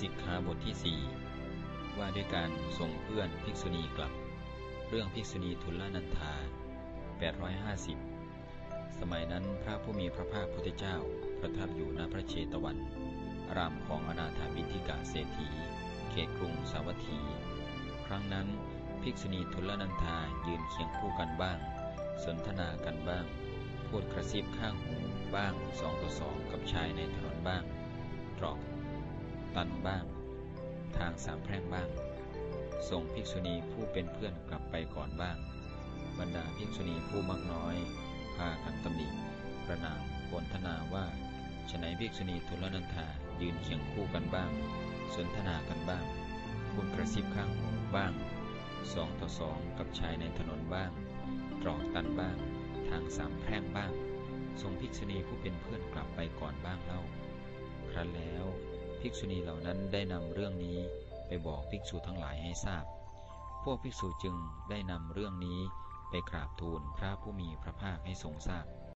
สิกขาบทที่สี่ว่าด้วยการส่งเพื่อนภิกษุณีกลับ เรื่องภิกษุณีทุลนันธา 850 สมัยนั้นพระผู้มีพระภาคพุทธเจ้าประทับอยู่ณพระเชตวัน อารามของอนาถาบิณฑิกาเศรษฐี เขตกรุงสาวัตถี ครั้งนั้นภิกษุณีทุลนันธายืนเคียงคู่กันบ้าง สนทนากันบ้าง พูดกระซิบข้างหูบ้างสองต่อสองกับชายในถนนบ้างตรอก ตันบ้าง ทางสามแพร่งบ้าง ส่งภิกษุณีผู้เป็นเพื่อนกลับไปก่อนบ้าง บรรดาภิกษุณีผู้มักน้อย พากันตำหนิประนามโพนธนาว่าฉนัยภิกษุณีทุลนันธายืนเคียงคู่กันบ้าง สนทนากันบ้างพูดกระซิบข้างหูบ้างสองต่อสองกับชายในถนนบ้าง ตรอกตันบ้าง ทางสามแพร่งบ้างส่งภิกษุณีผู้เป็นเพื่อนกลับไปก่อนบ้างเล่า ครั้นแล้ว ภิกษุณีเหล่านั้นได้นำเรื่องนี้ไปบอกภิกษุทั้งหลายให้ทราบ พวกภิกษุจึงได้นำเรื่องนี้ไปกราบทูลพระผู้มีพระภาคให้ทรงทราบ